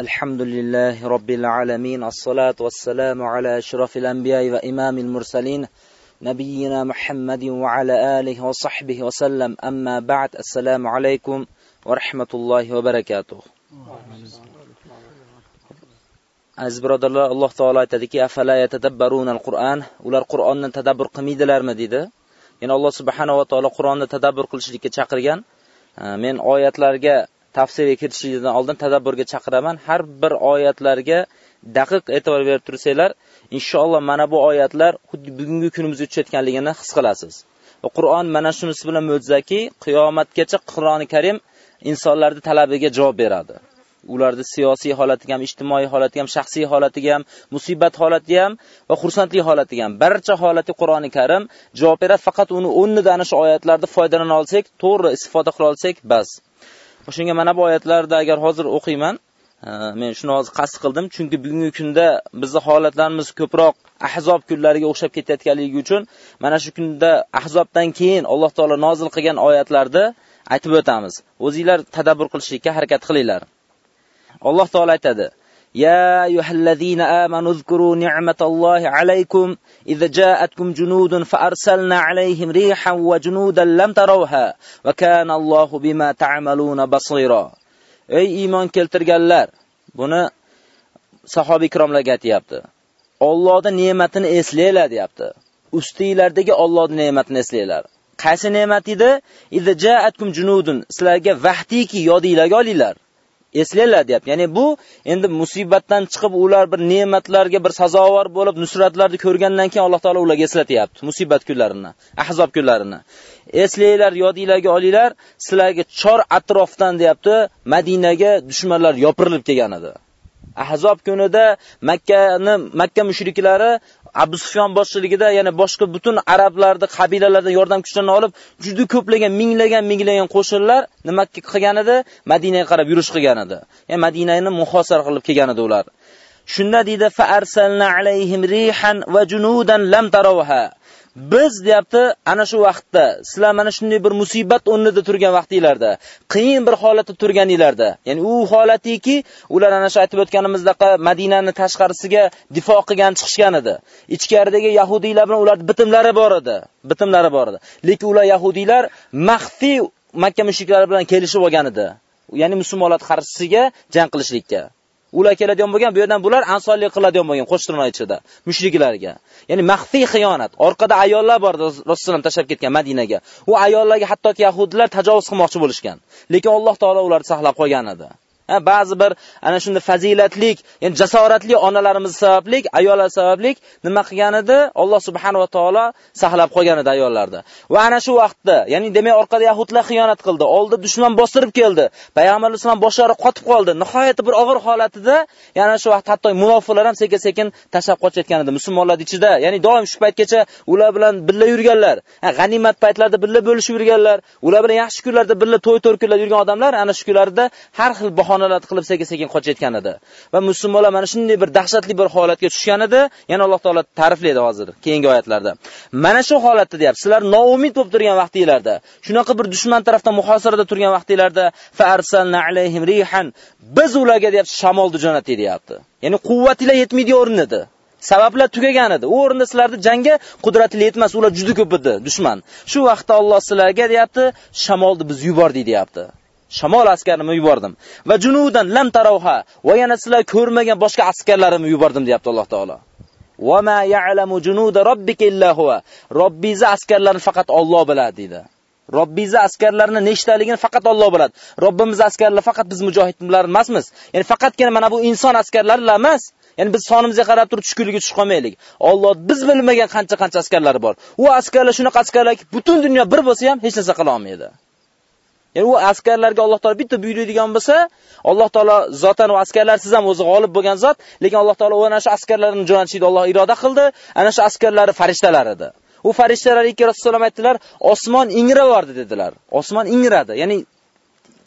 الحمد لله رب العالمين الصلاة والسلام على أشرف الأنبياء وإمام المرسلين نبينا محمد وعلى آله وصحبه وسلم أما بعد السلام عليكم ورحمة الله وبركاته aziz birodarlar alloh taolo aytadiki afala yatadabbaruna al-qur'an ular qur'onni tadabbur qilmaydilarmi dedi ya'ni alloh subhanahu va taolo qur'onni tadabbur qilishlikka chaqirgan men oyatlarga tafsirga kirishingizdan oldin tadabburga chaqiraman har bir oyatlarga daqiq e'tibor berib tursanglar inshaalloh mana bu oyatlar xuddi bugungi kunimizga tushayotganligini his qilasiz va qur'on mana shunisi bilan mo'jizaki qiyomatgacha qur'oni karim insonlarning talabiga javob beradi ularni siyosiy holatiga ham, ijtimoiy holatiga ham, shaxsiy holatiga ham, musibat holatiga ham va xursandlik holatiga ham barcha holati Qur'oni Karim javob beradi. Faqat uni o'rnida ana shu oyatlarda foydalana olsak, to'g'ri istifoda qila olsak, bas. O'shanga mana bu oyatlarda agar hozir o'qiyman, e, men shuni hozir qasd qildim, chunki bugungi kunda bizning holatlarimiz ko'proq Ahzob kunlariga o'xshab ketayotganligi uchun mana shu kunda Ahzobdan keyin Alloh taolo nozil qilgan oyatlarni aytib o'tamiz. O'zingizlar tadabbur qilishga harakat qilinglar. Alloh taolo aytadi: يا أيها الذين آمنوا اذكروا نعمة الله عليكم إذا جاءتكم جنود فأرسلنا عليهم ريحا وجنودا لم تروها وكان الله بما تعملون بصيرا Ey iymon keltirganlar, buni sahoba ikromlarga aytayapti. Allohning ne'matini eslanglar deyapti. Ustinglardagi Allohning ne'matini eslanglar. Qaysi ne'mat edi? Idza ja'atkum junudun. Sizlarga vahdiki yodinglarga olinglar. Eslanglar deyapti. Ya'ni bu endi musibatdan chiqib ular bir ne'matlarga bir sazovor bo'lib nusratlarni ko'rgandan keyin Alloh taolo ularga eslatyapti musibat kunlarini, ahzob kunlarini. Eslanglar, yodinglarga olinglar, sizlarga chor atrofdan deyapti, Madinaga dushmanlar yopirilib kelgan edi. Ahzob kunida Makkani Makka mushriklari Abu Sufyon boshchiligida, yana boshqa butun arablarni qabilalardan yordam kuchlarini olib, juda ko'plagan, minglagan, minglagan qo'shinlar nima qilgan edi? Madinaga qarab yurish qilgan edi. Ya'ni Madinani muhosara qilib kelgan edi ular. Shunda deydi fa arsalna alayhim rihan va junudan lam tarawha. Biz deyapti, ana shu vaqtda, sizlar mana shunday bir musibat o'rnida turgan vaqtinglarda, qiyin bir holatda turganinglarda, ya'ni u holatiki, ular ana shu aytib o'tganimizdek Madinani tashqarisiga difo qilgan chiqishgan edi. Ichkaridagi yahudiylar bilan ularni bitimlari bor edi, bitimlari bor edi. Lekin ular yahudiylar maxfiy Makka mushriklari bilan kelishib olgan edi. Ya'ni musulmonlar qarshisiga jang qilishlikka. Ular keladigan bo'lgan, bu yerdan bular ansonlik qiladigan bo'lgan qo'shtirnoq ichida mushriklarga. Ya'ni maxfiy xiyonat. Orqada ayollar bor Rasululloh tashlab ketgan Madinaga. U ayollarga hattoki yahudlar tajovuz qilmoqchi bo'lishgan. Lekin Alloh taolo ularni saqlab qo'ygan edi. Ba'zi bir ana shunda fazilatlik, ya'ni jasoratli onalarimiz sabablik, ayollar sabablik nima qilgan edi? Alloh subhanahu va taolo saqlab qolgan edi ayollarni. Va ana shu vaqtda, ya'ni demak orqada yahudlar xiyonat qildi, oldi dushman bostirib keldi. Payg'ambar sollallohu boshlari qotib qoldi. Nihoyat bir og'ir holatida, yana shu vaqt hatto munofiqlar ham sekin-sekin tashlab qochayotgan edi musulmonlar ichida. Ya'ni doim shu paytgacha ular bilan birga yurganlar. G'animat paytlarida birga bo'lishib yurganlar. Ular bilan yaxshi kunlarda birga to'y to'rkunlar yurgan odamlar ana shu kunlarda har xil bahonalar qilib sekin-sekin qochayotgan edi. Va musulmonlar mana shunday bir dahshatli bir holatga tushgan edi. Yana Alloh taolo ta'riflaydi hozir keyingi oyatlarda. Mana shu holatda deyapti. Sizlar noumid bo'lib turgan vaqtinglarda, shunaqa bir dushman tarafdan muhosirada turgan vaqtinglarda fa arsalna alayhim rihan biz ularga deyapti shamolni jo'natdik deyapti. Ya'ni quvvatinglar yetmaydi o'rnida. Sabablar tugagan edi. U o'rinda sizlarni jangga qudratingiz yetmas, ular juda ko'p edi, dushman. Shu vaqtda Alloh sizlarga deyapti, shamolni biz yubordik deyapti. Shamol askarimni yubordim va junudan lam tarawha va yana sizlar ko'rmagan boshqa askarlarimni yubordim deyapti Alloh taolo. Va ma ya'lamu junuda robbika illa huwa. Robbingizni askarlarini faqat Alloh biladi dedi. Robbingizni askarlarini nechtaligini faqat Alloh biladi. Robbimiz askarlar faqat biz mujohidlar emasmiz. Ya'ni faqatgina mana bu inson askarlari emas. Ya'ni biz sonimizga qarab turib tushkunlikka tushib qolmaylik. Alloh biz bilmagan qancha-qancha askarlari bor. U askarlar shunaqa askarlarki, butun dunyo bir bo'lsa ham hech narsa qila olmaydi. Ya'ni u askarlarga Alloh taolo bitta buyuradigan bo'lsa, Alloh taolo zotan va askarlar siz ham o'zi g'olib bo'lgan zot, lekin Alloh taolo ana shu askarlarni jo'natishni Alloh iroda qildi. Ana shu askarlari farishtalar edi. U farishtalar ikki Rasululloh aytdilar, osmon ingravordi dedilar. Osmon ingradi, ya'ni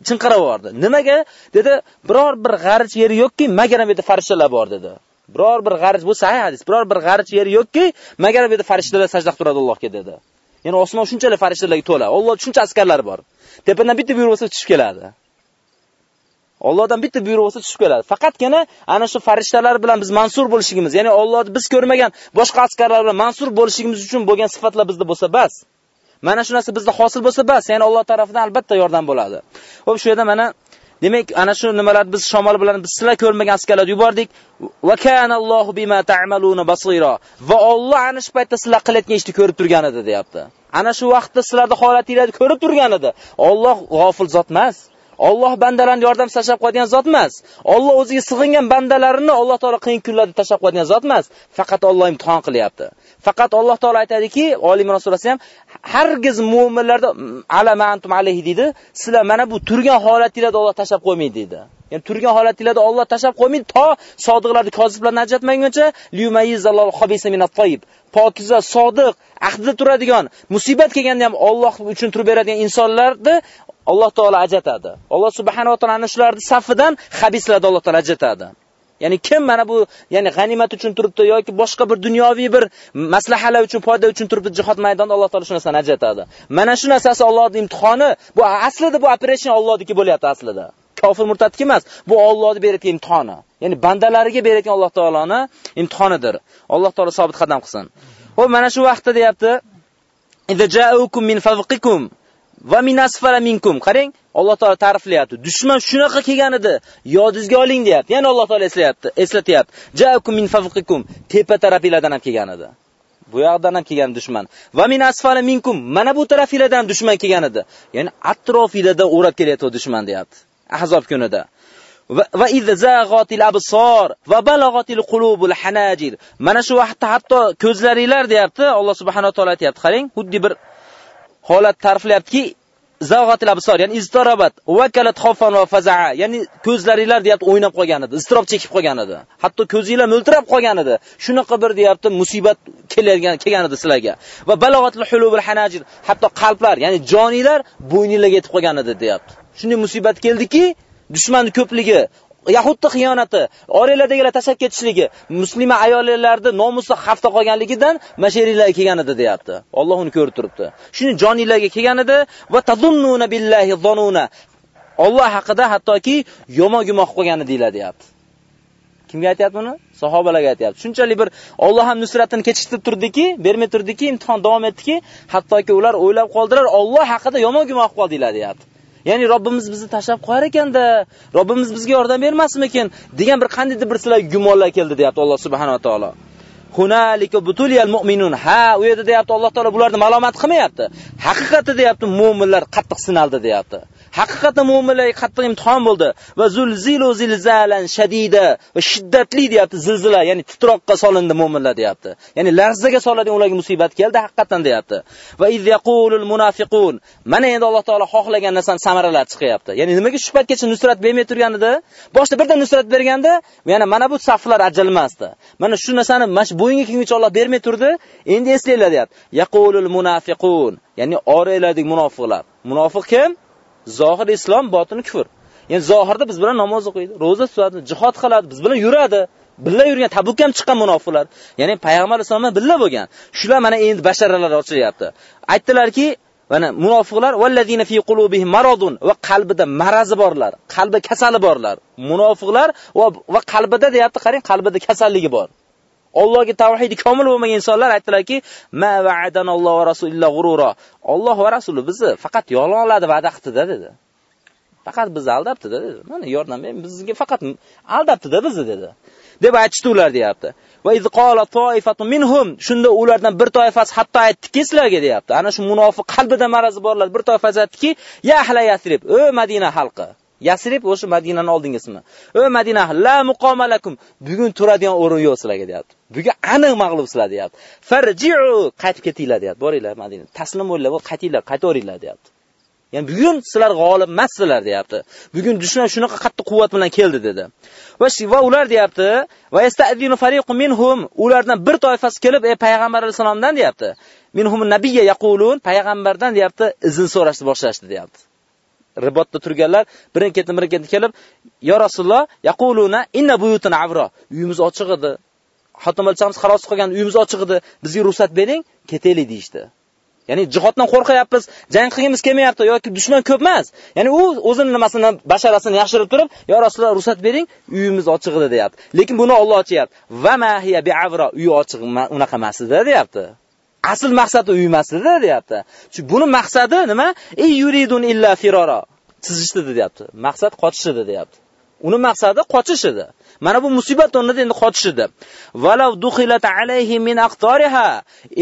chinqiravordi. Nimaga? dedi, biror bir g'arich yeri yo'qki, magar bu yerda farishtalar bor dedi. Biror bir g'arich bu sahih hadis. Biror bir g'arich yeri yo'qki, magar bu yerda farishtalar sajda qilib turadi Allohga dedi. Ya'ni osmon shunchalik farishtalarga to'la. Alloh shuncha askarlari bor. Tepadan bitta buyruq bo'lsa tushib keladi. Allohdan bitta buyruq bo'lsa tushib keladi. Faqatgina ana shu farishtalar bilan biz mansur bo'lishimiz, ya'ni Allohni biz ko'rmagan boshqa askarlar bilan mansur bo'lishimiz uchun bo'lgan sifatlar bizda bo'lsa bas. Mana shu narsa bizda hosil bo'lsa bas, ya'ni Alloh tomonidan albatta yordam bo'ladi. Xo'p, shu yerda mana Demak, ana shu nimalar biz shamol bilan biz sizlar ko'rmagan askarlar yubordik. Va kanallohu bima ta'maluna basira. Va Alloh ana shu paytda sizlar qilayotgan ishni ko'rib turgan edi, deyapti. Ana shu vaqtda sizlarning holatingizni ko'rib turgan edi. Alloh g'ofil zot emas. Alloh bandalarni yordam tashlab qo'yadigan zot emas. Alloh o'ziga sig'ingan bandalarini Alloh taolo qiyin kunlarda tashlab qo'yadigan zot emas. Faqat Alloh imtihon qilyapti. Faqat Alloh taolo aytadiki, Oliy Imron surasi ham hargiz mu'minlarda ala ma antum alayhi dedi. Sizlar mana bu turgan holatingizda Alloh tashab qo'ymaydi dedi. Ya'ni turgan holatingizda Alloh tashab qo'ymaydi to sodiqlarni koziblardan ajratmaguncha liyumayizallohu xobisa minat toyib. Pokiza, sodiq, ahdida turadigan, musibat kelganda ham Alloh uchun turib beradigan insonlarni Alloh taolo ajratadi. Alloh subhanahu va taolo ana shularni safidan xabislarni Alloh taolo ajratadi. Ya'ni kim mana bu, ya'ni g'animat uchun turibdi yoki boshqa bir dunyoviy bir maslahalar uchun, foyda uchun turibdi jihod maydonida Alloh taolo shu narsani ajratadi. Mana shu narsasi Allohning imtihoni, bu aslida bu operation Allohniki bo'lyapti aslida. Kofir murtadniki emas, bu Allohning berayotgan imtihoni. Ya'ni bandalariga berayotgan Alloh taoloning imtihonidir. Alloh taolo sobit qadam qilsin. Xo'p, mana shu vaqtda deyapti: "Idza ja'ukum min favqikum va min asfala minkum. Qarang, Alloh taolo ta'riflayapti. Dushman shunaqa kelgan edi, yodingizga oling deyapti. Ya'ni Alloh taolo eslayapti, eslatyapti. Ja'akum min fawqikum, tepa tarafingizdan ham kelgan edi. Bu yoqdan ham kelgan dushman. Va min asfala minkum, mana bu tarafingizdan dushman kelgan edi. Ya'ni atrofingizda o'rab kelyapti dushman deyapti. Ahzob kunida. va idza zaghatil absor va balaghatil qulubul hanajir. Mana shu vaqtda hatto ko'zlaringlar deyapti. Alloh subhanahu va taolo aytayapti. Qarang, xuddi bir holat ta'riflayaptiki, zag'atil absor, ya'ni iztirobat vakalat xofan va faza'a, ya'ni ko'zlaringlar deyapti o'ynab qolgan edi, iztirob chekib qolgan edi. Hatto ko'zinglar mo'ltirab qolgan edi. Shunaqa bir deyapti musibat kelgan kelgan edi sizlarga. Va balog'atli hulubul hanajir, hatto qalblar, ya'ni joninglar bo'yninglarga yetib qolgan edi deyapti. Shunday musibat keldiki, dushmanning ko'pligi, Yahudni xiyonati, oranglardagilar tashlab ketishligi, musulmon ayollarni nomusi xavfda qolganligidan mashariylarga kelgan edi deyapti. Alloh uni ko'rib turibdi. Shuni joninglarga kelgan edi va tazunnuna billahi zonuna. Alloh haqida hattoki yomon gumoh qilgan deyiladi deyapti. Kimga aytayapti buni? Sahobalarga aytayapti. Shunchalik bir Alloh ham nusratini kechiktirib turdiki, bermay turdiki, imtihon davom etdiki, hattoki ular o'ylab qoldilar, Alloh haqida yomon gumoh qildilar deyapti. Ya'ni Robbimiz bizni tashlab qo'yar ekanda, Robbimiz bizga yordam bermasmikin degan bir qandaydir bir sizlar gumonlar keldi deyapti Alloh subhanahu va taolo. Hunalika butuliyal mu'minun. Ha, u yerda deyapti Alloh taolo bularni malomat qilmayapti. Haqiqatda deyapti mu'minlar qattiq sinaldi deyapti. Haqiqatda mu'minlarga qattiq imtihon bo'ldi va zulzilu zilzalan shadida va shiddatli deyapti zilzila, ya'ni titroqqa solindi mu'minlar deyapti. Ya'ni larzaga soladigan ularga musibat keldi haqiqatan deyapti. Va iz yaqulul munafiqun. Mana endi Alloh taolo xohlagan narsani samaralar chiqyapti. Ya'ni nimaga shu paytgacha nusrat bermay turganida, boshda birdan nusrat berganda, yana mana bu saflar ajalmasdi. Mana shu narsani mash bo'yinga kelguncha Alloh bermay turdi. Endi eslanglar deyapti. Yaqulul munafiqun. Ya'ni oraylardik munofiqlar. Munofiq kim? Zohir islom, botini kufr. Ya'ni zohirda biz bilan namoz o'qiydi, roza tutadi, jihad qiladi, biz bilan yuradi. Billa yurgan, Tabuk ham chiqqan munofiqlar. Ya'ni payg'ambar islom bilan billa bo'lgan. Shular mana endi basharalar ochilyapti. Aytdilarki, mana munofiqlar vallazina fi qulubihim maradun va qalbida marazi borlar, qalbi kasali borlar. Munofiqlar va va qalbida deyapti, qarang, qalbida kasalligi bor. Allohga tavhidi komil bo'lmagan insonlar aytdilarki, "Ma va'adanallohu va rasululloh g'urura." Alloh va rasuli bizni faqat yolg'onladi va'da qildi dedi. Faqat bizni aldabdi dedi. Mana yordam ber, bizga faqat aldabdi-da bizni dedi. deb aytishdi ular deyapti. Va iz qala toifatu minhum shunda ulardan bir toifasi hatto aytdiki sizlarga deyapti. Ana shu munofiq qalbida marazi borlar bir toifasi aytdiki, "Ya ahla Yasrib, o Madina xalqi." Yasrib o'sha Madinani oldingi Ey O Madina, la muqomalakum. Bugun turadigan o'rin yo'q sizlarga deyapti. Bugun aniq mag'lub sizlar deyapti. Farji'u, qaytib ketinglar deyapti. Boringlar Madina. Taslim bo'linglar, qaytinglar, qaytaveringlar deyapti. Ya'ni bugun sizlar g'olib emassizlar deyapti. Bugun dushman shunaqa qattiq quvvat bilan keldi dedi. Va va ular deyapti, va yasta'dinu fariqun minhum, ulardan bir toifasi kelib, ey payg'ambar alayhisolamdan deyapti. Minhum nabiyya yaqulun, payg'ambardan deyapti, izn so'rashni boshlashdi deyapti. Ribotda turganlar birin ketin birin ketin kelib yo rasululloh yaquluna inna buyutuna avro uyimiz ochiq edi xotin bolchamiz xalos qilgan uyimiz ochiq edi bizga ruxsat bering ketaylik deyishdi Ya'ni jihoddan qo'rqyapmiz, jang qilgimiz kelmayapti yoki dushman ko'p emas. Ya'ni u o'zini nimasini basharasini yaxshirib turib, "Yo Rasululloh ruxsat bering, uyimiz ochiq edi" deyapti. Lekin buni Alloh ochyapti. Va mahiya bi avro uyi ochiq unaqa emas edi deyapti. Asl maqsadi uy emas deyapti. Chunki buni maqsadi nima? Ey yuridun illa firora. Chizishdi deyapti. Maqsad qochish edi deyapti. Uni maqsadi qochish edi. Mana bu musibat o'rnida endi qotishdi. Valav duhilata alayhi min aqtariha.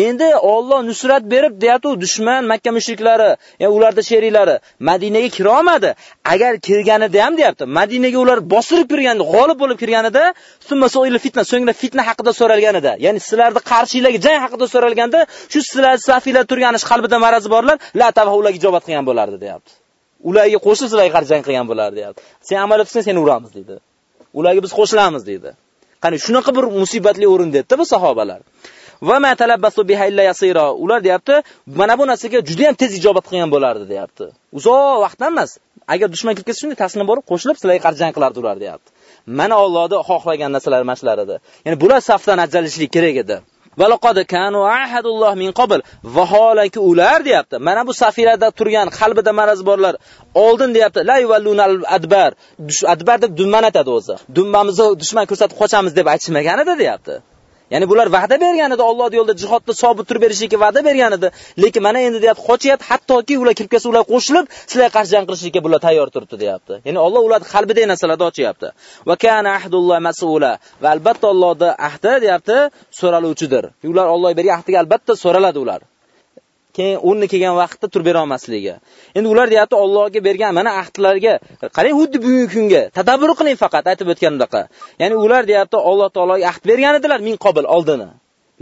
Endi Alloh nusrat berib deyapti, dushman Makka mushriklari, ya'ni ularda sheriklari Madinaga kira olmadi. Agar kirganida ham deyapti, Madinaga ular bosirib kirganda, g'olib bo'lib kirganida, summa so'il fitna, so'ngra fitna haqida so'ralganida, ya'ni sizlarni qarshilarga jang haqida so'ralganda, shu sizlar safiylar turganish qalbida marazi borlar, la tavha ularga javob qilgan bo'lardi, deyapti. ularga qo'shilib sizlarga qarshi jang qilgan bo'lar deyapti. Sen amal qilsang seni uramiz deydi. Ularga biz qo'shilamiz dedi. Qani shunaqa bir musibatli o'rin debdi bu sahobalar. Va ma talabbasu biha illa yasira. Ular deyapti, mana bu narsaga juda ham tez ijobat qilgan bo'lardi deyapti. Uzoq vaqtdan emas. Agar dushman kirib ketsa shunday taslim borib qo'shilib sizlarga qarshi jang qilardi ular deyapti. Mana Allohning xohlagan narsalar mashlar edi. Ya'ni bular safdan ajralishlik kerak edi. Valaqad kanu ahadulloh min qabl. Vaholanki ular deyapti. Mana bu safirada turgan qalbida maraz borlar. Oldin deyapti. La yuvallunal adbar. Adbar deb dumman atadi o'zi. Dumbamizni dushman ko'rsatib qochamiz deb aytishmagan edi deyapti. Ya'ni bular va'da bergan edi Alloh yo'lida jihodda sobit turib berishga va'da bergan edi. Lekin mana endi deyapti, qochyapti, hattoki ular kirib kelsa ular qo'shilib, sizlarga qarshi jang qilishlikka bular tayyor turibdi deyapti. Ya'ni Alloh ularni qalbidagi narsalarni ochyapti. Va kana ahdulloh mas'ula. Va albatta Allohning ahdi deyapti, so'raluvchidir. Ular Alloh bergan ahdiga albatta so'raladi ular. Keyin o'rni kelgan vaqtda turib bera olmasligi. Endi ular deyapti Allohga bergan mana ahdlarga qarang, xuddi bugungi kunga tadabbur qiling faqat aytib o'tganimdaqa. Ya'ni ular deyapti Alloh taologa ahd bergan edilar min qobil oldini.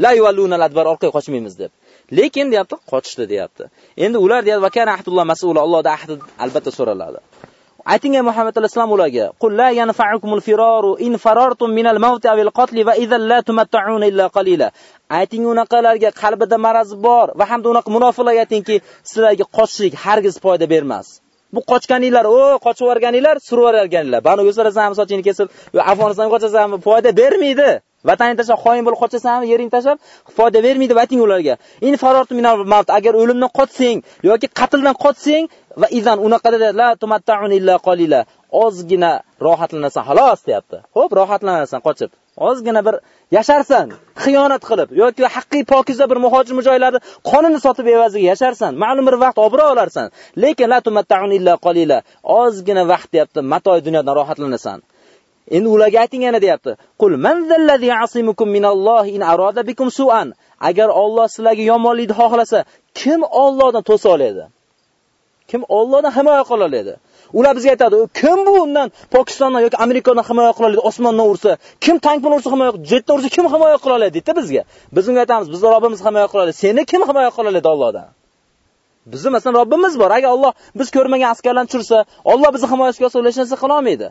La yuvalluna adbar orqaga qochmaymiz deb. Lekin deyapti qochishdi deyapti. Endi ular deyapti va kana ahdulloh mas'ul Allohda ahdi albatta so'raladi. Ayting ey Muhammad alayhisalom ularga. Qul la yanfa'ukumul firaru in farartum minal mavti avil qatli va idhan la tumatta'una illa qalila. Ayting unaqalarga qalbida maraz bor va hamda unaqa munofiqlarga aytingki sizlarga qochishlik hargiz foyda bermas. Bu qochganinglar o qochib yuborganinglar surib yuborganinglar bani o'zlarisan sochingni kesib afg'onistonga qochasanmi foyda bermaydi. Vataningni tashlab xoin bo'lib qochasan, yering tashlab foyda bermaydi vating ularga. In farortu minal maut. agar o'limdan qochsang yoki qatldan qochsang va izan unaqada la tumatta'un illa qalila ozgina rohatlanasan xolos deyapti. Xo'p rohatlanasan qochib. Ozgina bir yasharsan xiyonat qilib yoki haqiqiy pokiza bir muhojir mujoylarni qonini sotib evaziga yasharsan ma'lum bir vaqt obro olarsan lekin la tumatta'un illa qalila ozgina vaqt deyapti matoy dunyodan rohatlanasan. Endi ularga ayting yana deyapti. Qul man zallazi ya'simukum minallohi in arada bikum su'an. Agar Alloh sizlarga yomonlikni xohlasa, kim Allohdan to'sa oladi? Kim Allohdan himoya qila oladi? Ular bizga aytadi, kim bu undan Pokistondan yoki Amerikadan himoya qila oladi? Osmondan ursa, kim tank bilan ursa himoya, jetdan ursa kim himoya qila oladi deydi bizga. Biz unga aytamiz, bizning Robbimiz himoya qila oladi. Seni kim himoya qila oladi Allohdan? Bizni masalan Robbimiz bor. Agar Alloh biz ko'rmagan askarlarni tushirsa, Alloh bizni himoyasiga olsa hech narsa qila olmaydi.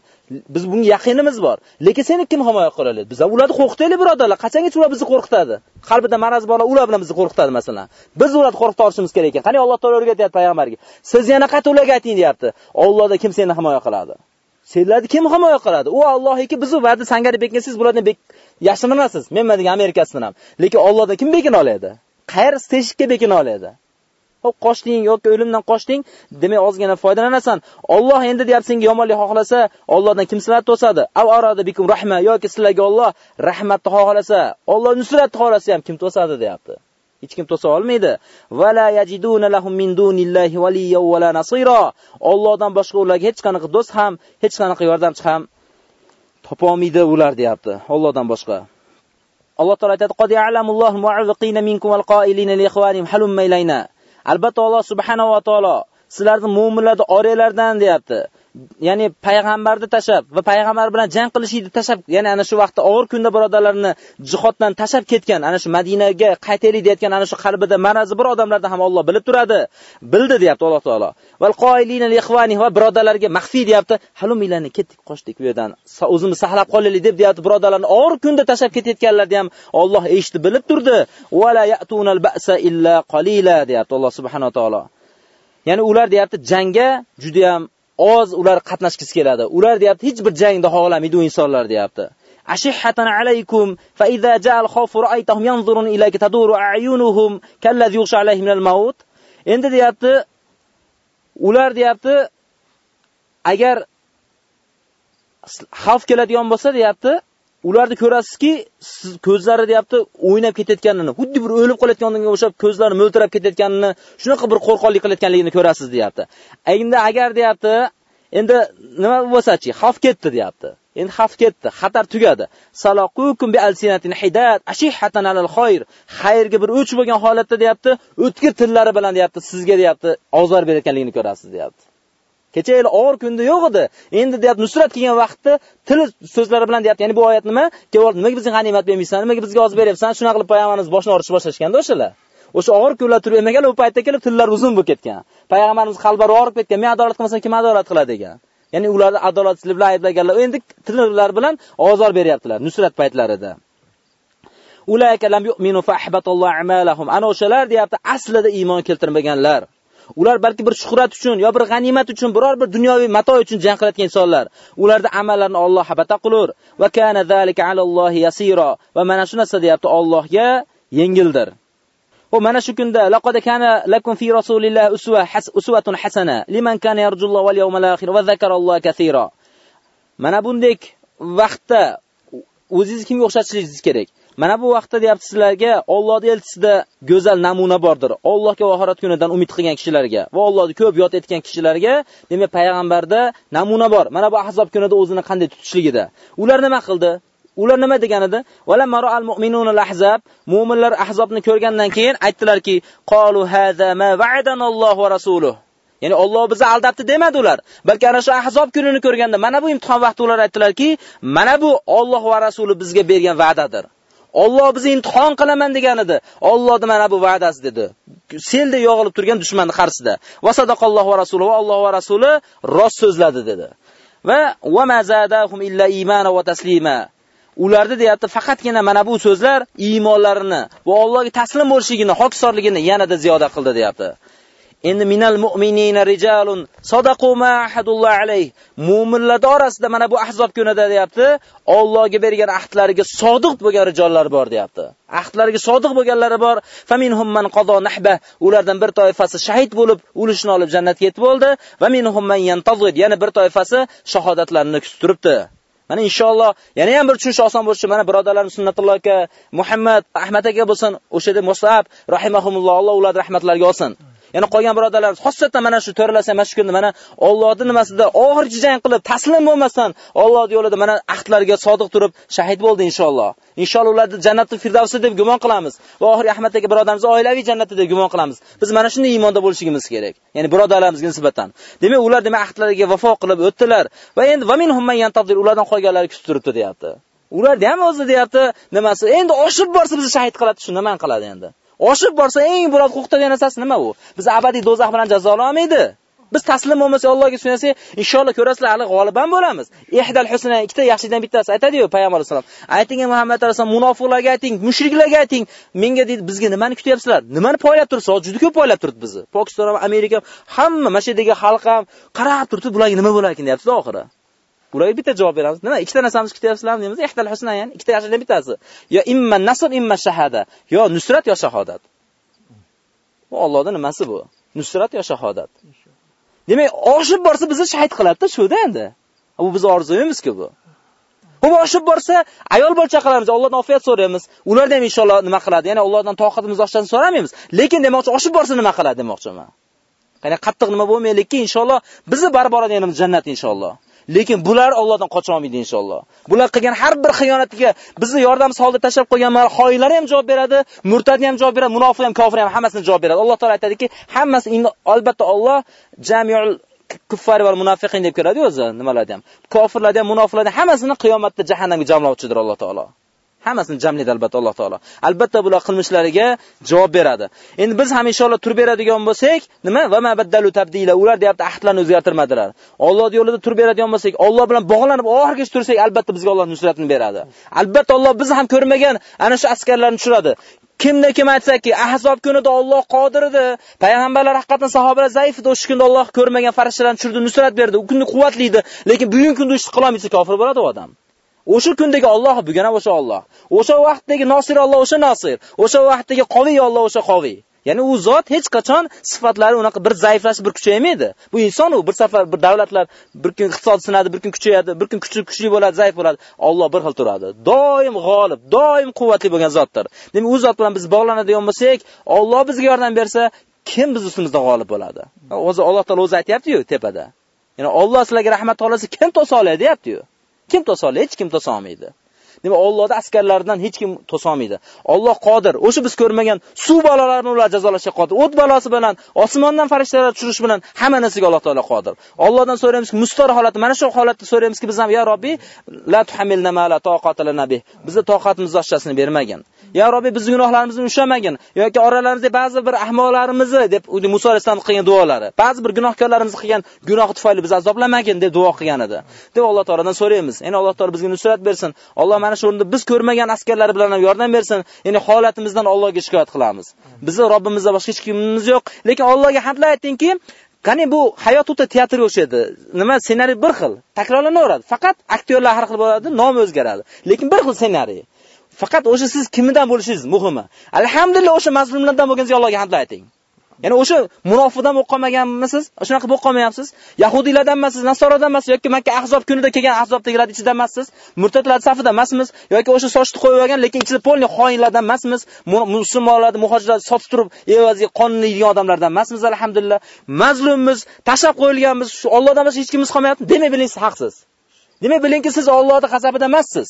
Biz bunga yaqinimiz bor. Lekin seni kim himoya qila oladi? Biz ularni qo'rqitaylik, birodarlar. Qachongacha ular bizni qo'rqitadi? Qalbida maraz borlar, ular bilan bizni qo'rqitadi masalan. Biz ularni qo'rqita olishimiz kerak ekan. Qani Alloh taolo o'rgatyapti payg'ambarga. Siz yana qayta ularga ayting, deyapti. Allohda kim seni himoya qiladi? Senlarni kim himoya qiladi? U Allohiki bizni va'da sangari bekin siz bulardan bek yashirinasiz. Men degan Amerikasidan ham. Lekin Allohda kim bekin oladi? Qayerda teshikka bekin oladi? Qo'rqib qochding yoki o'limdan qochding, demak ozgina foydalanasan. Alloh endi deyapti senga yomonlik xohlasa, Allohdan kim sizlarni to'sadi? Av arada bikum rahma yoki sizlarga Alloh rahmatni xohlasa, Alloh nusratni xohlasa ham kim to'sadi deyapti. Hech kim to'sa olmaydi. Va la yajiduna lahum min dunillahi waliyya va la nasira. Allohdan boshqa ularga hech qanaqa do'st ham, hech qanaqa yordamchi ham topa olmaydi ular deyapti. Allohdan boshqa. Alloh taolay aytadi: "Qad ya'lamullohu mu'awwiqina minkum wal qa'ilina li ikhwanihim halumma ilayna." Albatta Alloh subhanahu va taolo sizlarni mu'minlarni oranglardan deyapti. Ya'ni payg'ambarni tashab va payg'ambar bilan jang qilishni tashab, ya'ni ana shu vaqtda og'ir kunda birodarlarni jihoddan tashab ketgan, ana shu Madinaga qaytaylik deyotgan ana shu qalbida marazi bir odamlarda ham Alloh bilib turadi. Bildi deyapti Alloh taolo. Val qoilina li ikhvani va birodarlarga maxfi deyapti. Halumilani ketdik, qochdik bu yerdan. O'zimizni saqlab qolaylik deb deyapti birodarlarni og'ir kunda tashab ketayotganlarni ham Alloh eshitib bilib turdi. Va la ya'tunal ba'sa illa qalila deyapti Alloh subhanahu va taolo. Ya'ni ular deyapti jangga juda ham oz ular qatnashgisi keladi. Ular deyapti hech bir jangda xohlamaydi u insonlar deyapti. ashihatan alaykum fa idza ja'a al-khawfu ra'aytahum yanzurun ilayka taduru a'yunuhum kallazi yughsha min al-maut endi deyapti ular deyapti agar xavf keladigan bo'lsa deyapti ularni ko'rasizki siz ko'zlari deyapti o'ynab ketayotganini xuddi bir o'lib qolayotganga o'xshab ko'zlari mo'ltirab ketayotganini shunaqa bir qo'rqoqlik qilayotganligini ko'rasiz deyapti. Endi agar deyapti endi nima bo'lsachi xavf ketdi deyapti. Endi xavf ketdi xatar tugadi. Salaqukum bi alsinatin hidat ashihatan alal khayr xayrga bir o'ch bo'lgan holatda deyapti o'tkir tillari bilan deyapti sizga deyapti ozor berayotganligini ko'rasiz deyapti. Kecha yil og'ir kunda yo'q edi. Endi deyapti nusrat kelgan vaqtda til so'zlari bilan deyapti. Ya'ni bu oyat nima? Kelib nimaga bizga g'animat bermaysan nimaga bizga ozib beryapsan shunaqa qilib payg'ambarimiz boshini og'rishni boshlashganda o'shalar o'sha og'ir kunlar turib emagan u paytda kelib tillari uzun bo'lib ketgan. Payg'ambarimiz qalblari og'rib ketgan men adolat qilmasam kim adolat qiladi? degan. Ya'ni ularni adolatsizlik bilan ayblaganlar endi tillar bilan ozor beryaptilar nusrat paytlarida. Ulayka lam yu'minu fa ahbatallohu a'malahum. Ana o'shalar deyapti aslida iymon keltirmaganlar. Ular balki bir shuhrat uchun yo bir g'animat uchun biror bir dunyoviy mato uchun jang qilayotgan insonlar. Ularda amallarini Alloh habata qilur. Va kana zalika alallohi yasira. Va mana shu narsa deyapti Allohga yengildir. Va mana shu kunda laqad kana lakum fi rasulillahi uswa uswatun hasana liman kana yarjulloha wal yawmal akhir va zakaralloh kaseera mana bundek vaqtda o'zingizni kimga o'xshatishingiz kerak? Mana bu vaqtda deyapti sizlarga Allohning elchisida go'zal namuna bordir. Allohga oxirat kunidan umid qilgan kishilarga va Allohni ko'p yod etgan kishilarga, demak payg'ambarda namuna bor. Mana bu ahzob kunida o'zini qanday tutishligida. Ular nima qildi? Ular nima deganida? Wala Wala al mu'minuna al-ahzab, mu'minlar ahzobni ko'rgandan keyin aytdilarki, qalu hadza ma va'adana Alloh va rasuluhu. Ya'ni Alloh bizni aldabdi demadi ular. Balki ana shu ahzob kunini ko'rganda mana bu imtihon vaqti ular aytdilarki, mana bu Alloh va rasuli bizga bergan va'dadir. Alloh bizni imtihon qilaman degan edi. Allohning mana bu va'dasi dedi. Selda yog'ilib turgan dushmanni qarshisida. Va sadaqallohu va rasuluhu va Alloh va rasuli rost so'zladi dedi. Va va mazadahum illa iymana va taslima. Ularda deyapti faqatgina mana bu so'zlar iymonlarini va Allohga taslim bo'lishligini, hokisorligini yanada ziyoda qildi deyapti. Endi minal mu'minina rijalun sadaqu ma ahadulloh alayh. Mu'minlar orasida mana bu ahzob kunida deyapti, Allohga bergan ahdlariga sodiq bo'lgan rijollar bor deyapti. Ahdlariga sodiq bo'lganlari bor. Faminhum man qado nahba. Ulardan bir toifasi shahid bo'lib, ulushni olib jannatga yetib bo'ldi. Va minhum man yantazid. Yana bir toifasi shahodatlarini kutib turibdi. Mana inshaalloh yana ham bir tushunish oson bo'lishi. Mana birodarlarim Sunnatulloh aka, Muhammad, Ahmad aka bo'lsin, o'shada Musab rahimahumulloh, Alloh ularni rahmatlariga olsin. Yana qolgan birodarlar, xossatan mana shu to'rlasa mana shu kunda mana Allohning nimasida oxirgi jang qilib, taslim bo'lmasdan Alloh yo'lida mana ahdlarga sodiq turib shahid bo'ldi inshaalloh. Inshaalloh ularni jannatul firdavsi deb gumon qilamiz va oxir Ahmaddagi birodarimiz oilaviy jannati deb gumon qilamiz. Biz mana shunday iymonda bo'lishimiz kerak. Ya'ni birodarlarimizga nisbatan. Demak, ular demak ahdlariga vafo qilib o'tdilar va endi va minhum man yantadir ulardan qolganlari kutib turibdi deyapti. Ularda ham o'zi deyapti, nimasi? Endi oshib borsa bizni shahid qiladi, shunda nima qiladi endi? Oshib borsa eng biroz huquqda narsasi nima u? Biz abadiy do'zax bilan jazolamaydi. Biz taslim bo'lmasak Allohga suyansak, inshaalloh ko'rasizlar, hali g'olibam bo'lamiz. Ihdal husna ikkita yaxshidan bittasi aytadi-yu payg'ambar sollallohu alayhi vasallam. Ayting Muhammad rasululloh munofiqlarga ayting, mushriklarga ayting, menga deydi, bizga nimani kutyapsizlar? Nimani poylab turibsiz? Juda ko'p poylab turibdi bizni. Pokiston ham, Amerika hamma mashedagi xalq ham qarab turibdi, bularga nima bo'lar ekan deyapsiz oxiri. Ularga bitta javob beramiz. Nima? Ikkita narsamiz kutyapsizlarmi deymiz? Ihdal husnayan, ikkita yaxshilikdan bittasi. Yo imma nasr imma shahada. Yo nusrat yo shahodat. Bu Allohning nimasi bu? Nusrat yo shahodat. Demak, oshib borsa bizni shahid qiladi-da, shu-da endi. Bu biz orzuyimizku bu. Bu oshib borsa, ayol bola chaqalarimiz Allohdan ofiyat so'raymiz. Ulardan ham inshaalloh nima qiladi? Ya'ni Allohdan toqatimiz oshishini so'ramaymiz. Lekin demoqchi, oshib borsa nima qiladi demoqchiman. Qani qattiq nima bo'lmaylikki, inshaalloh bizni barboradiganimiz jannat inshaalloh. Lekin bular Allohdan qocha olmaydi inshaalloh. Bular qilgan har bir xiyonatiga bizni yordam soldi tashlab qo'ygan xoinlar ham javob beradi, murtadni ham javob beradi, munofiq ham, kofir ham hammasini javob beradi. Alloh taolay aytadiki, hammasi albatta Alloh jamiul kuffar va munofiqin deb keladi o'zi nimalarni ham. Kofirlarni ham, munofiqlarni hammasini qiyomatda jahannamga jamlovchidir Alloh taolo. Hammasini jamlaydi albatta Alloh taolo. Albatta bular qilmishlariga javob beradi. Endi biz ham inshaalloh tur beradigan bo'lsak, nima? Va ma baddalu tabdila. Ular deyapti ahdlarni o'zgartirmadilar. Alloh yo'lida tur beradigan bo'lsak, Alloh bilan bog'lanib oxirgacha tursak, albatta bizga Alloh nusratini beradi. Albatta Alloh biz ham ko'rmagan ana shu askarlarni tushiradi. Kimda kim aytsaki, ahzob kunida Alloh qodir edi. Payg'ambarlar haqiqatan sahobalar zaif edi. O'sha kunda Alloh ko'rmagan farishtalarni tushirdi, nusrat berdi. U kunni quvvatli edi. Lekin bugungi kunda ish qila olmaysa kofir bo'ladi odam. O'sha kundagi Alloh bugun ham o'sha Alloh. O'sha vaqtdagi Nosir Alloh o'sha Nosir. O'sha vaqtdagi Qoviy Alloh o'sha Qoviy. Ya'ni u zot hech qachon sifatlari unaqa bir zaiflashib, bir kuchaymaydi. Bu inson u bir safar bir davlatlar bir kun iqtisod sinadi, bir kun kuchayadi, bir kun kuchli kuchli bo'ladi, zaif bo'ladi. Alloh bir xil turadi. Doim g'olib, doim quvvatli bo'lgan zotdir. Demak, u zot bilan biz bog'lanadigan bo'lsak, Alloh bizga yordam bersa, kim biz ustimizda g'olib bo'ladi? O'zi Alloh taolo o'zi aytayapti-yu tepada. Ya'ni Alloh sizlarga rahmat taolasi kim to'sa oladi, deyapti-yu. Kim to'sa oladi? Hech kim to'sa olmaydi. Demak, Allohning askarlaridan hech kim to'solmaydi. Alloh qodir. O'sha biz ko'rmagan suv balolarini ular jazolashga qodir. O't balosi bilan, osmondan farishtalar tushirish bilan hamma narsaga Alloh taolo qodir. Allohdan so'raymizki, mustor holatda, mana shu holatda so'raymizki, biz ham ya Robbi, la tuhamilna ma la taqata lana bih. Bizga toqatimiz oshchasini bermagin. Ya Robbi, biz gunohlarimizni ushlamagin yoki oralarimizda ba'zi bir ahmoqlarimizni deb Musa alayhisalom qilgan duolari. Ba'zi bir gunohkorlarimiz qilgan gunoh tufayli biz azoblamagin deb duo qilgan edi. Deb Alloh taoladan so'raymiz. Endi Alloh taolo bizga nusrat bersin. Alloh mana shu o'rinda biz ko'rmagan askarlar bilan ham yordam bersin. Ya'ni holatimizdan Allohga shikoyat qilamiz. Bizni Robbimizdan boshqa hech kimimiz yo'q, lekin Allohga hamdlar aytingki, qani bu hayot o'ta teatrga o'xshaydi. Nima ssenariy bir xil, takrorlanaveradi. Faqat aktyorlar har xil bo'ladi, nomi o'zgaradi. Lekin bir xil ssenariy. Faqat o'sha siz kimdan bo'lishingiz muhimi. Alhamdulillah o'sha mazlumlardan bo'lganingizga Allohga hamdlar ayting. Ya'ni o'sha munofiqdan bo'lib qolmaganmisiz? Shunaqa bo'lib qolmayapsiz? Yahudiylardanmisiz, Nasoradanmisiz yoki Makka Ahzob kunida kelgan Ahzobdagilar ichidanmisiz? emassiz? Murtadlar safida emasmiz yoki o'sha sochni qo'yib olgan, lekin ichida polni xoinlardan emasmiz? Musulmonlarni muhojirlarni sotib turib, evaziga qonni yegan odamlardan emasmiz, alhamdulillah. Mazlummiz, tashab qo'yilganmiz, shu Allohdan boshqa hech kimimiz qolmayapti. Demak, biling siz haqsiz. Demak, bilingki siz Allohning g'azabida emassiz.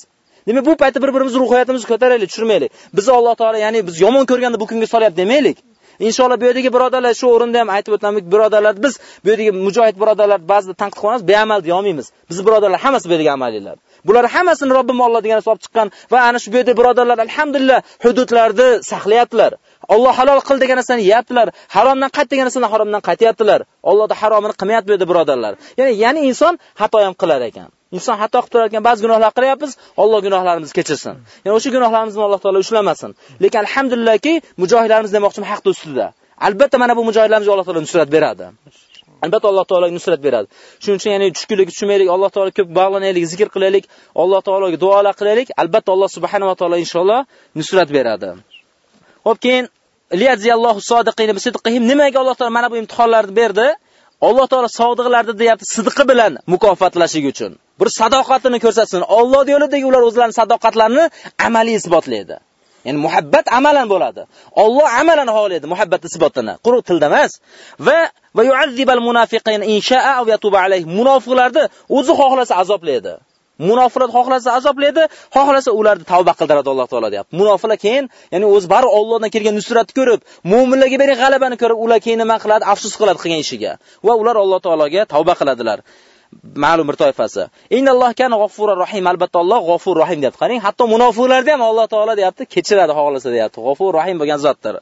Demak, bu paytda bir-birimizni ruhiyatimizni ko'taraylik, tushirmaylik. Bizni Alloh taolo, ya'ni biz yomon ko'rganda bu kunga solyapti demaylik. Inshaalloh bu yerdagi birodarlar shu o'rinda ham aytib o'tamiz, birodarlar biz bu yerdagi mujohid birodarlar ba'zida tanqid qilamiz, beamal deyolmaymiz. Biz birodarlar hammasi bu yerdagi amaliylar. Bular hammasini Robbim olloh degan olib chiqqan va ana shu bu yerda birodarlar alhamdulillah hududlarni saqlayaptilar. Alloh halol qil degan narsani yeyaptilar, haromdan qayt degan narsani haromdan qaytyaptilar. Allohda haromini qilmayapti bu yerda birodarlar. Ya'ni ya'ni inson xato ham qilar ekan. Inson xato qilib turadigan ba'zi gunohlar qilyapmiz, Alloh gunohlarimizni kechirsin. Ya'ni o'sha gunohlarimizni Alloh taolo ushlamasin. Lekin alhamdulillahki, mujohidlarimiz demoqchim haq ustida. Albatta mana bu mujohidlarimizga Alloh taolo nusrat beradi. Albatta Alloh taologa nusrat beradi. Shuning uchun ya'ni tushkunlik tushmaylik, Alloh taolo ko'p bog'lanaylik, zikr qilaylik, Alloh taologa duolar qilaylik. Albatta Alloh subhanahu va taolo inshaalloh nusrat beradi. Xo'p, keyin liyaziyallohu sodiqina bisidqihim nimaga Alloh taolo mana bu imtihonlarni berdi? Alloh taolo sodiqlarni deyapti, sidqi bilan mukofotlashig uchun. Bir sadoqatini ko'rsatsin. Alloh yo'lidagi ular o'zlarining sadoqatlarini amaliy isbotlaydi. Ya'ni muhabbat amalan bo'ladi. Alloh amalan xohlaydi muhabbat isbotini, quruq tilda emas. Va va yu'azzibal munafiqin in sha'a aw yatuba alayhi. Munofiqlarni o'zi xohlasa azoblaydi. Munofiqlar xohlasa azoblaydi, xohlasa ularni tavba qildiradi Alloh taolo deyapti. Munofiqlar keyin, ya'ni o'z bari Allohdan kelgan nusratni ko'rib, mu'minlarga bergan g'alabani ko'rib, ular keyin nima qiladi? Afsus qiladi qilgan ishiga. Va ular Alloh taologa tavba qiladilar. Ma'lum bir toifasi. Innalloh kana g'ofurur rahim. Albatta Alloh g'ofur rohim deyapti. Qarang, hatto munofiqlarni ham Alloh taolo deyapti, kechiradi xohlasa deyapti. G'ofur rohim bo'lgan zotdir.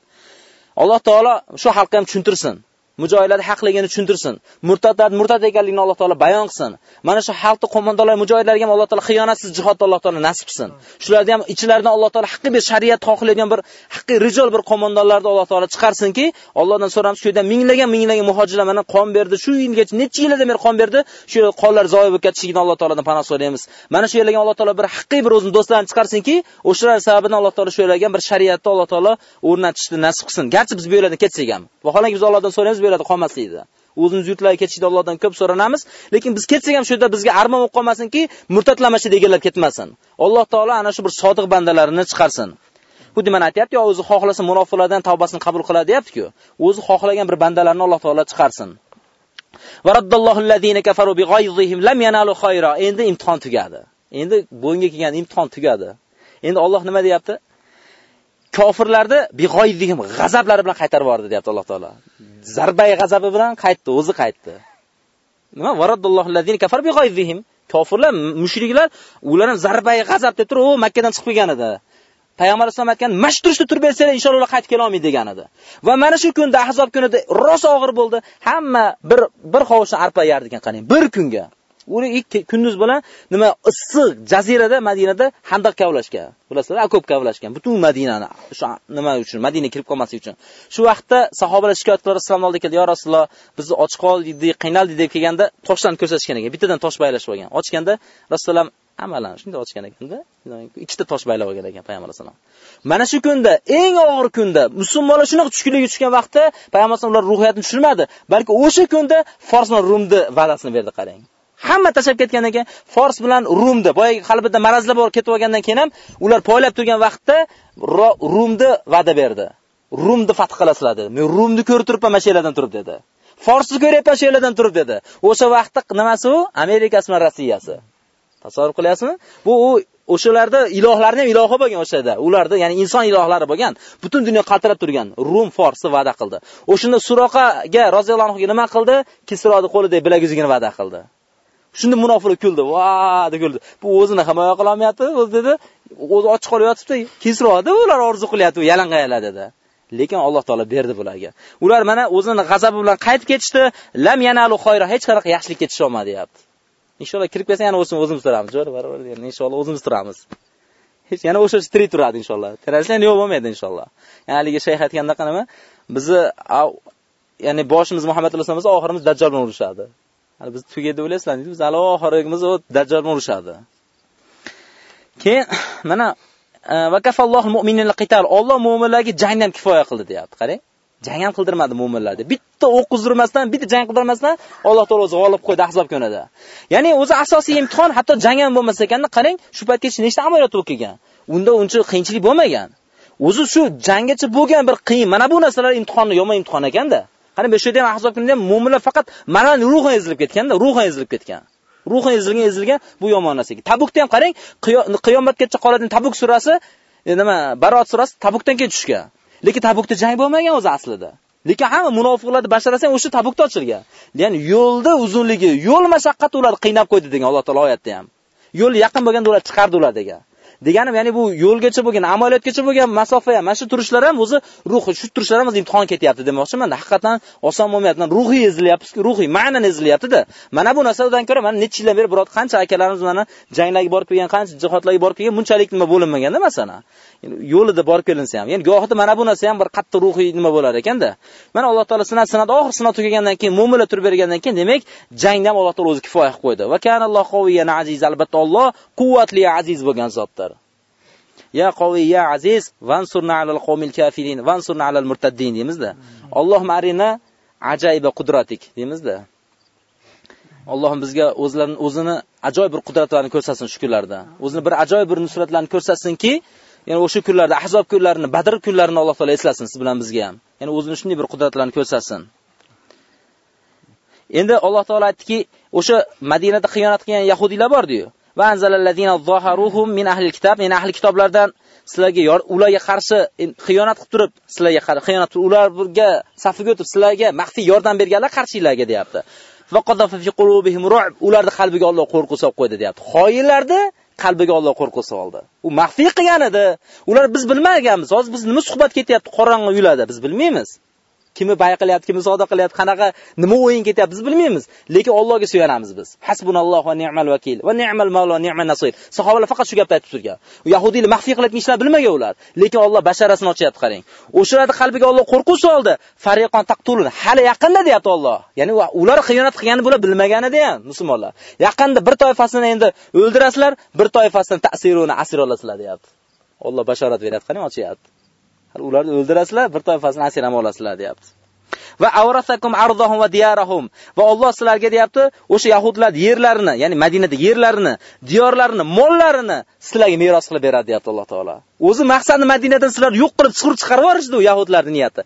Alloh taolo shu xalqqa ham tushuntirsin. Mujohidlar haqligini tushuntirsin. Murtadlar murtad ekanligini Alloh taolo bayon qilsin. Mana shu xalqni qo'mondonlar mujohidlarga ham Alloh taolo xiyonatsiz jihodda Alloh taolo nasib qilsin. Shularni ham ichlaridan Alloh taolo haqiqiy bir shariat xohlaydigan bir haqiqiy rijol bir qo'mondonlarni Alloh taolo chiqarsinki, Allohdan so'ramiz, shu yerda minglagan minglagan muhojirlar mana qon berdi, shu yilgacha necha yildan beri qon berdi, shu qonlar zoyi bo'lib ketishidan Alloh taolodan panoh so'raymiz. Mana shu yerlarga Alloh taolo bir haqiqiy bir o'zini do'stlarini chiqarsinki, o'shalar sababidan Alloh taolo shu yerlarga bir shariatni Alloh taolo o'rnatishni nasib qilsin. Garchi biz bu yerdan ketsak ham. Vaholanki biz Allohdan so'raymiz, beradi qolmaslikda. o'zimiz yurtlarga ketishda Allohdan ko'p so'ranamiz, lekin biz ketsak ham shu yerda bizga armon bo'lib qolmasinki, murtatlamashida deganlar ketmasin. Alloh taolo ana shu bir sodiq bandalarini chiqarsin. Xuddi mana aytayapti, o'zi xohlasa munofiqlardan tavbasini qabul qiladi deyapti-ku. O'zi xohlagan bir bandalarni Alloh taolo chiqarsin. Va raddallohu allazina kafaru bighayzihim lam yanalu khayra. Endi imtihon tugadi. Endi bo'yinga kelgan imtihon tugadi. Endi Alloh nima deyapti? Kofirlarni big'oyzihim g'azablari bilan qaytarib yubordi deyapti Alloh taolo. zarbai g'azabi bilan qaytdi, o'zi qaytdi. Nima? Kafar big'oyzihim. Kofirlar, mushriklar ular ham zarbai g'azab deb turib, makkadan Makka dan chiqib kelgan edi. Payg'ambar sollallohu alayhi vasallam aytgan, turishda turib bersanglar inshaalloh ular qaytib kela olmaydi degan edi. Va mana shu kunda Ahzob kunida rosa og'ir bo'ldi. Hamma bir bir hovuchdan arpa yardi ekan, qarang, bir kunga. Uni kunduz bilan nima issiq jazirada Madinada handaq kavlashgan. Bilasizlar, akop kavlashgan. Butun Madinani shu nima uchun? Madina kirib qolmaslik uchun. Shu vaqtda sahobalar shikoyat qilib Rasululloh oldiga keldi, "Ya Rasululloh, bizni och qoldik, qiynaldik" deb kelganda toshdan ko'rsatishgan ekan. Bittadan tosh baylashib olgan. Ochganda Rasululloh amalan shunday ochgan ekanda ikkita tosh baylab olgan ekan payg'ambar alayhisalom mana shu kunda eng og'ir kunda musulmonlar shunaqa tushkunlikka tushgan vaqtda payg'ambar ular ruhiyatini tushirmadi balki o'sha kunda fors va rumni va'dasini berdi qarang hamma tashlab ketgandan keyin fors bilan rumni boyagi qalbida marazlar bor ketib olgandan keyin ham ular poylab turgan vaqtda rumni va'da berdi. Rumni fath qilasizlar dedi. Men rumni ko'rib turibman mana shu yerlardan turib dedi. Forsni ko'ryapman shu yerlardan turib dedi. O'sha vaqtda nimasi u? Amerikasi bilan rossiyasi. Tasavvur qilyapsizmi? Bu u o'shalarda ilohlarni ham ilohi bo'lgan o'shada ularda ya'ni inson ilohlari bo'lgan butun dunyo qaltirab turgan rum forsni va'da qildi. O'shanda suroqaga roziyallohu anhuga nima qildi? Kisroni qo'lidagi bilaguzugini va'da qildi. Shunda munofiqlar kuldi. Va deb kuldi. Bu o'zini himoya qilolmayapti o'zi dedi. O'zi och qolib yotibdi. Kisroda ular orzu qilyapti yalang'aylar dedi. Lekin alloh taolo berdi bularga. Ular mana o'zini g'azabi bilan qaytib ketishdi. Lam yanalu xoyra hech qanaqa yaxshilikka olmadi deyapti. Inshaalloh kirib kelsa yana o'zimiz o'zimiz turamiz. Jo'ra barobar inshaalloh o'zimiz turamiz. Hech yana o'sha tirik turadi inshaalloh. Terroristlar yo'q bo'lmaydi inshaalloh. Yani haligi shayx aytgandaqa nima bizni ya'ni boshimiz muhammad alayhisalom oxirimiz dajjol bilan urishadi hali biz tugaydi o'ylaysizlar biz hali oxirimiz dajjolni urishadi keyin mana e, va kafallohu mu'minina qital Alloh mu'minlarga jangdan kifoya qildi deyapti. Qarang jang ham qildirmadi mu'minlarni bitta o'q uzdirmasdan bitta jang qildirmasdan alloh taolo o'zi g'olib qo'ydi ahzob kunida ya'ni o'zi asosiy imtihon hatto jang ham bo'lmasa ekanda qarang shu paytgacha nechta amaliyot bo'lib kelgan? Unda uncha qiyinchilik bo'lmagan. O'zi shu janggacha bo'lgan bir qiyin mana bu narsalar imtihonni yomon imtihon ekanda. Qani bu yerda ham ahzob kunida ham mo'minlar faqat mana ruhan ezilib ketganda ruhan ezilib ketgan. Ruhan ezilgan ezilgan bu yomon narsa tabukda ham qarang qiyomatgacha qoladigan tabuk surasi e, nima barot surasi tabukdan keyin tushgan. Lekin tabukda jang bo'lmagan o'zi aslida. Lekin hamma munofiqlarni basharasi ham o'sha tabukda ochilgan. Ya'ni yo'lda uzunligi yo'l mashaqqati ularni qiynab qo'ydi degan alloh taolo oyatda ham. Yo'l yaqin bo'lganda ular chiqardi ular degan. Deganim ya'ni bu yo'lgacha bo'lgan amaliyotgacha bo'lgan masofa ham mana shu turishlar ham o'zi ruhi shu turishlar ham o'zi imtihon ketyapti demoqchiman haqiqatan oson bo'lmayapti ruhiy ezilyapmizku ruhiy ma'nan ezilyaptida. Mana bu narsadan ko'ra mana necha yildan beri biror qancha akalarimiz mana janglarga borib kelgan qancha jihodlarga borib kelgan bunchalik nima bo'linmaganda masalan. Yo'lida borib kelinsa ham. Ya'ni gohida mana bu narsa ham bir qattiq ruhiy nima bo'lar ekanda. Mana alloh taolo sinab sinadi oxir sinab tugagandan keyin mo'minlar turib bergandan keyin demak jangda ham alloh taolo o'zi kifoya qilib qo'ydi. Va kanallohu aziz albatta olloh quvvatli aziz bo'lgan zotdir. Ya qoviy ya aziz vansurna alal qawmil kafirin vansurna alal murtaddin deymizda alloh marina ajoyib qudratik deymizda Allohim bizga o'zlarini o'zini ajoyib bir qudratlarini ko'rsatsin shukurlarda. O'zini bir ajoyib bir nusratlarni ko'rsatsinki, ya'ni o'sha kunlarda ahzob kunlarini, Badr kunlarini Alloh taolo eslasin siz bilan bizga ham. Ya'ni o'zini shunday bir qudratlarini ko'rsatsin. Endi Alloh taolo aytdiki, o'sha Madinada xiyonat qilgan yahudiylar bordiyu va anzalallazina zoharuhum min ahli kitob ya'ni ahli kitoblardan sizlarga ularga qarshi xiyonat qilib turib sizlarga xiyonat ularga safiga o'tib sizlarga maxfiy yordam berganlar qarshinglarga deyapti va fi qulubihim ru'b ularni qalbiga Alloh qo'rquv solib qo'ydi deyapti xoinlarni qalbiga Alloh qo'rquv soldi u maxfiy qilgan edi. Ular biz bilmaganmiz hozir biz nima suhbat ketyapti qorong'i uylarda biz bilmaymiz. Kimni bay qilyapti kimi savdo qilyapti qanaqa nima o'yin ketyapti biz bilmaymiz. Lekin Allohga suyanamiz biz. Hasbunallohu va ni'mal vakil. Va ni'mal mavlo ni'mal nasir sahobalar faqat shu gapni aytib turgan. Yahudiylar maxfiy qilayotgan ishlar bilmagan ular. Lekin Alloh basharasini ochyapti qarang. O'shalarni qalbiga Alloh qo'rquv soldi. Fariqon taqtulun hali yaqinda deyapti Alloh. Ya'ni ular xiyonat qilgani bular bilmaganida ham musulmonlar. Yaqinda bir toifasini endi o'ldirasizlar bir toifasini ta'siruni asir olasizlar deyapti. Alloh bashorat beradi qarang ochyapti. Ularni o'ldirasizlar bir toifasini asir ham olasizlar deyapti. Va avrasakum ardahum va diyarahum. Va Alloh sizlarga deyapti o'sha yahudlar yerlarini ya'ni Madinada yerlarini diyorlarini mollarini sizlarga meros qilib beradi deyapti Alloh taolo. O'zi maqsadi Madinadan sizlarni yo'q qilib chiqarib chiqarib yuborishdi u yahudlarning niyati.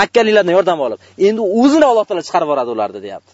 Makkaliklardan yordam olib. Endi o'zini Alloh taolo chiqarib yuboradi ularni deyapti.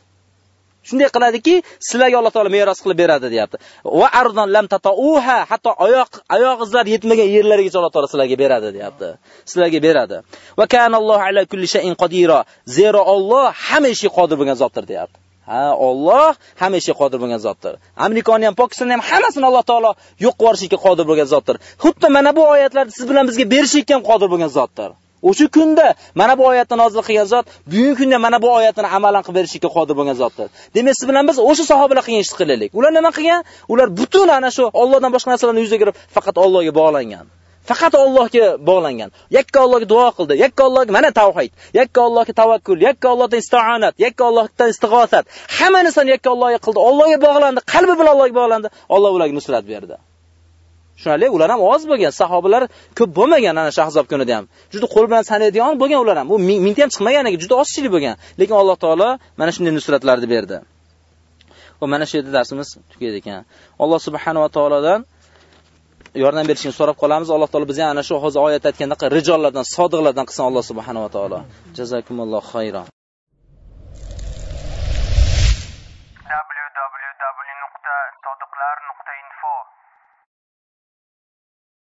Shunday qiladiki, sizlarga Alloh taolo meros qilib beradi, deyapti. Va ardon lam tatauha, hatto oyoq oyoq izlari yetmagan yerlargacha Alloh taolo sizlarga beradi, deyapti. Sizlarga beradi. Va kanallohu ala kulli shay'in qodira. Zero Alloh hamma ishga qodir bo'lgan zotdir, deyapti. Ha, Alloh hamma ishga qodir bo'lgan zotdir. Amerikani ham, Pokistonni ham hammasini Alloh taolo yo'q qilishga qodir bo'lgan zotdir. Xuddi mana bu oyatlarni siz bilan bizga berishga ham qodir bo'lgan zotdir. O'sha kunda mana bu oyatni nozil qilgan zot bugungi kunda mana bu oyatni amalan qilib berishga qodir bo'lgan zotdir. Demak, siz bilan biz o'sha sahobalar qilgan ishni qilaylik. Ular nima qilgan? Ular butun ana shu Allohdan boshqa narsalarni yuzaga kirib, faqat Allohga bog'langan. faqat Allohga bog'langan. Yakka Allohga duo qildi. Yakka Allohga mana tavhid, yakka Allohga tavakkul, yakka Allohdan isti'onat, yakka Allohdan istig'osat. Hamma narsani yakka Allohga qildi. Allohga bog'landi, qalbi bilan Allohga bog'landi. Alloh ularga nusrat berdi. Shunali ular ham oz bo'lgan, sahobalar ko'p bo'lmagan ana Shahzob kunida ham. Juda qo'l bilan sanaydigan bo'lgan ular ham. Bu mingta ham chiqmagan ekan, juda ozchilik bo'lgan. Lekin Alloh taolo mana shunday nusratlarni berdi. Va mana shu yerda darsimiz tugaydi ekan. Alloh subhanahu va taolodan yordam berishini so'rab qolamiz. Alloh taolo bizni ana shu hozir oyat aytgandek rijollardan, sodiqlardan qilsin Alloh subhanahu va taolo. Jazakumulloh xayron.